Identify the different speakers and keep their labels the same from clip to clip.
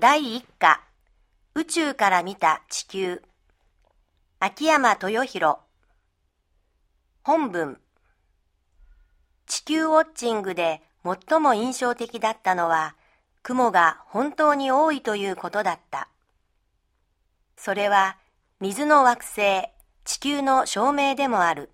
Speaker 1: 第一課。宇宙から見た地球。秋山豊弘本文。地球ウォッチングで最も印象的だったのは雲が本当に多いということだった。それは水の惑星地球の証明でもある。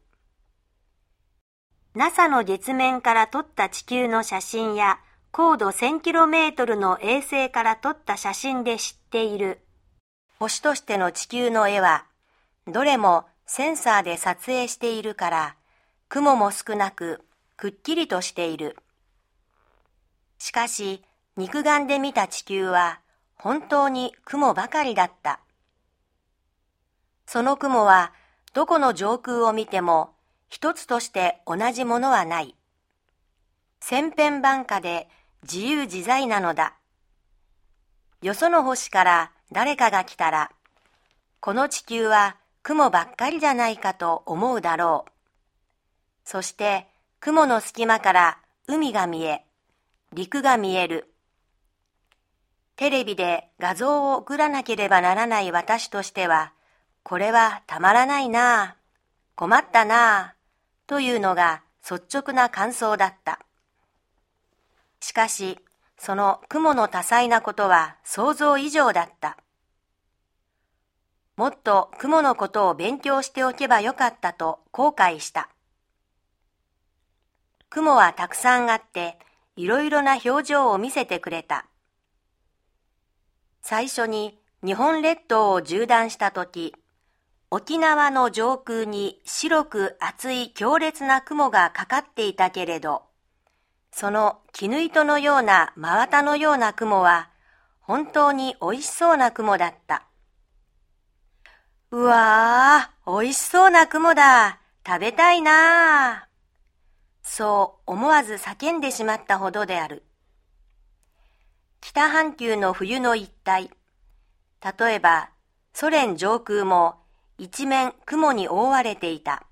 Speaker 1: NASA の月面から撮った地球の写真や高度 1000km の衛星から撮った写真で知っている。星としての地球の絵はどれもセンサーで撮影しているから雲も少なくくっきりとしている。しかし肉眼で見た地球は本当に雲ばかりだった。その雲はどこの上空を見ても一つとして同じものはない。千変万化で自由自在なのだ。よその星から誰かが来たら、この地球は雲ばっかりじゃないかと思うだろう。そして雲の隙間から海が見え、陸が見える。テレビで画像を送らなければならない私としては、これはたまらないなあ。困ったなあ。というのが率直な感想だった。しかし、その雲の多彩なことは想像以上だった。もっと雲のことを勉強しておけばよかったと後悔した。雲はたくさんあって、いろいろな表情を見せてくれた。最初に日本列島を縦断したとき、沖縄の上空に白く厚い強烈な雲がかかっていたけれど、その絹糸のような真綿のような雲は、本当に美味しそうな雲だった。うわぁ、美味しそうな雲だ。食べたいなぁ。そう思わず叫んでしまったほどである。北半球の冬の一帯、例えばソ連上空も一面雲に覆われていた。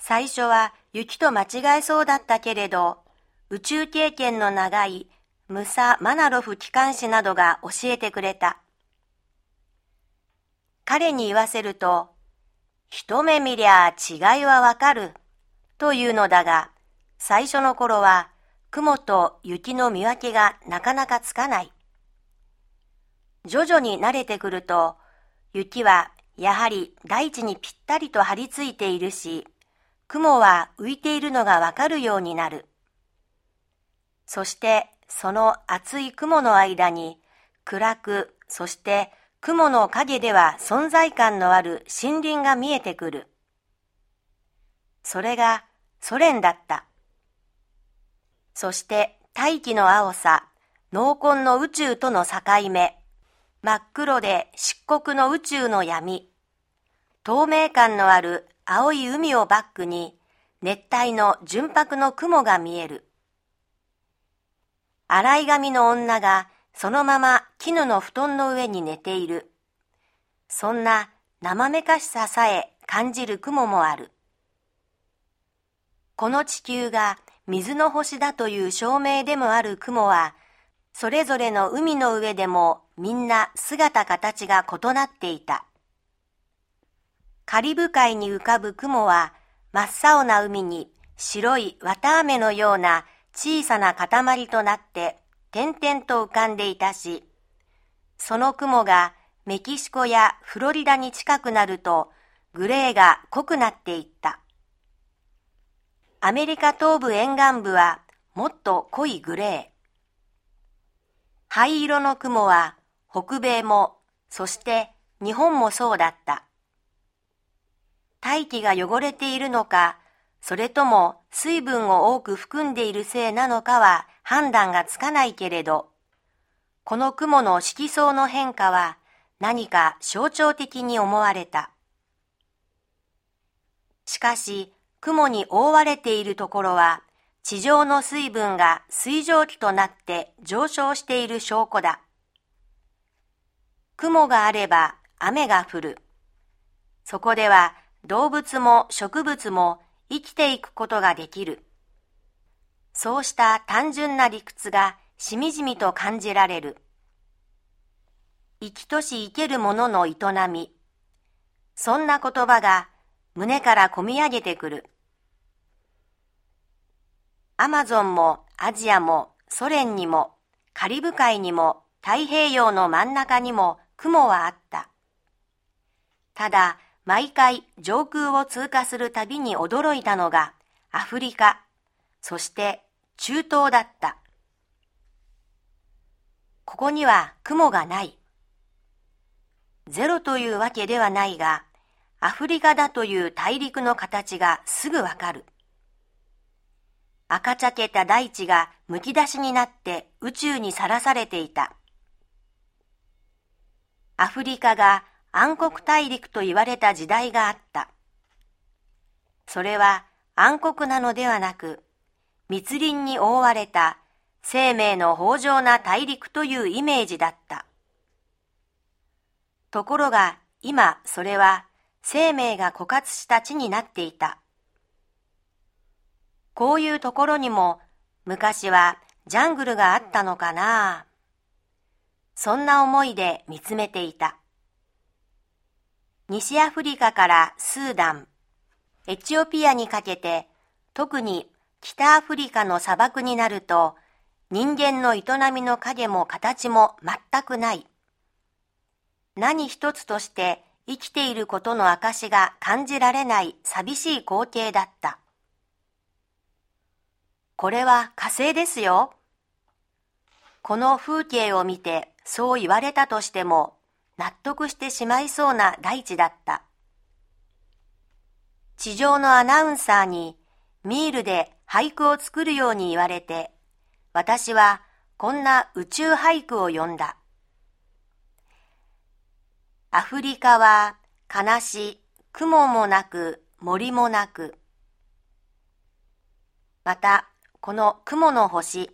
Speaker 1: 最初は雪と間違えそうだったけれど、宇宙経験の長いムサ・マナロフ機関士などが教えてくれた。彼に言わせると、一目見りゃ違いはわかる、というのだが、最初の頃は雲と雪の見分けがなかなかつかない。徐々に慣れてくると、雪はやはり大地にぴったりと張り付いているし、雲は浮いているのがわかるようになる。そしてその厚い雲の間に暗く、そして雲の影では存在感のある森林が見えてくる。それがソ連だった。そして大気の青さ、濃紺の宇宙との境目、真っ黒で漆黒の宇宙の闇、透明感のある青い海をバックに熱帯の純白の雲が見える。洗い髪の女がそのまま絹の布団の上に寝ている。そんな生めかしささえ感じる雲もある。この地球が水の星だという証明でもある雲は、それぞれの海の上でもみんな姿形が異なっていた。カリブ海に浮かぶ雲は真っ青な海に白い綿飴のような小さな塊となって点々と浮かんでいたし、その雲がメキシコやフロリダに近くなるとグレーが濃くなっていった。アメリカ東部沿岸部はもっと濃いグレー。灰色の雲は北米も、そして日本もそうだった。大気が汚れているのか、それとも水分を多く含んでいるせいなのかは判断がつかないけれど、この雲の色相の変化は何か象徴的に思われた。しかし、雲に覆われているところは、地上の水分が水蒸気となって上昇している証拠だ。雲があれば雨が降る。そこでは動物も植物も生きていくことができる。そうした単純な理屈がしみじみと感じられる。生きとし生ける者の営み。そんな言葉が胸からこみ上げてくる。アマゾンもアジアもソ連にもカリブ海にも太平洋の真ん中にも雲はあった。ただ、毎回上空を通過するたびに驚いたのがアフリカ、そして中東だった。ここには雲がない。ゼロというわけではないが、アフリカだという大陸の形がすぐわかる。赤茶けた大地がむき出しになって宇宙にさらされていた。アフリカが暗黒大陸と言われた時代があった。それは暗黒なのではなく、密林に覆われた生命の豊穣な大陸というイメージだった。ところが今それは生命が枯渇した地になっていた。こういうところにも昔はジャングルがあったのかなそんな思いで見つめていた。西アフリカからスーダン、エチオピアにかけて特に北アフリカの砂漠になると人間の営みの影も形も全くない。何一つとして生きていることの証が感じられない寂しい光景だった。これは火星ですよ。この風景を見てそう言われたとしても納得してしまいそうな大地だった。地上のアナウンサーにミールで俳句を作るように言われて私はこんな宇宙俳句を読んだ。アフリカは悲しい、雲もなく森もなく。また、この雲の星、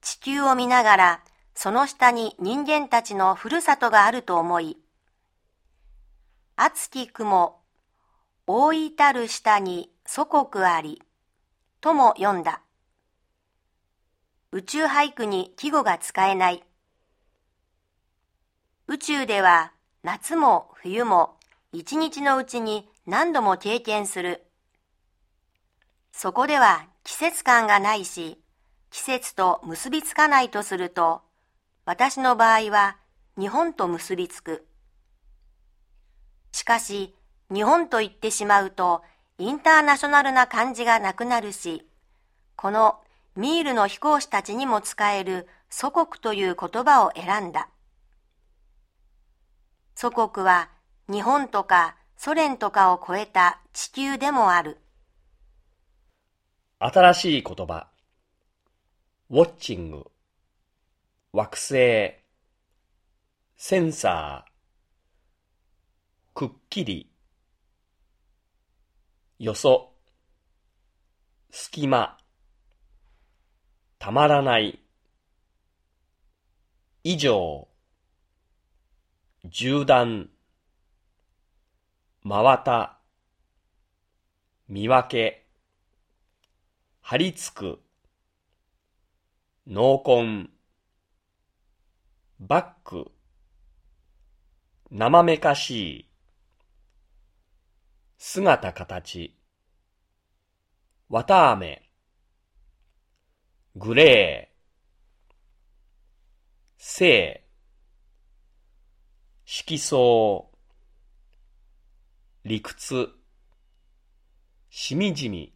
Speaker 1: 地球を見ながら、その下に人間たちのふるさとがあると思い、熱き雲、大いたる下に祖国あり、とも読んだ。宇宙俳句に季語が使えない。宇宙では夏も冬も一日のうちに何度も経験する。そこでは季節感がないし、季節と結びつかないとすると、私の場合は日本と結びつく。しかし、日本と言ってしまうと、インターナショナルな感じがなくなるし、このミールの飛行士たちにも使える祖国という言葉を選んだ。祖国は日本とかソ連とかを超えた地球でもある。
Speaker 2: 新しい言葉。ウォッチング。惑星。センサー。くっきり。よそ。隙間。たまらない。以上。縦断。真綿。見分け。張り付く。濃紺。バック。生めかしい。姿形。綿あめ。グレー、性、色相、理屈、しみじみ、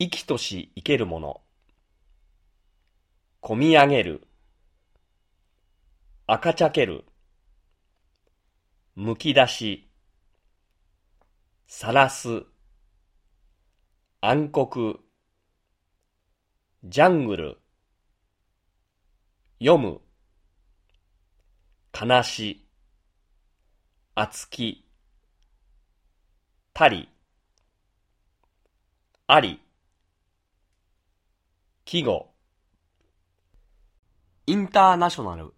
Speaker 2: 生きとし生けるもの、こみ上げる、赤茶ける、むき出し、さらす、暗黒、ジャングル、読む、悲し、厚き、たり、あり、季語、インターナショナル、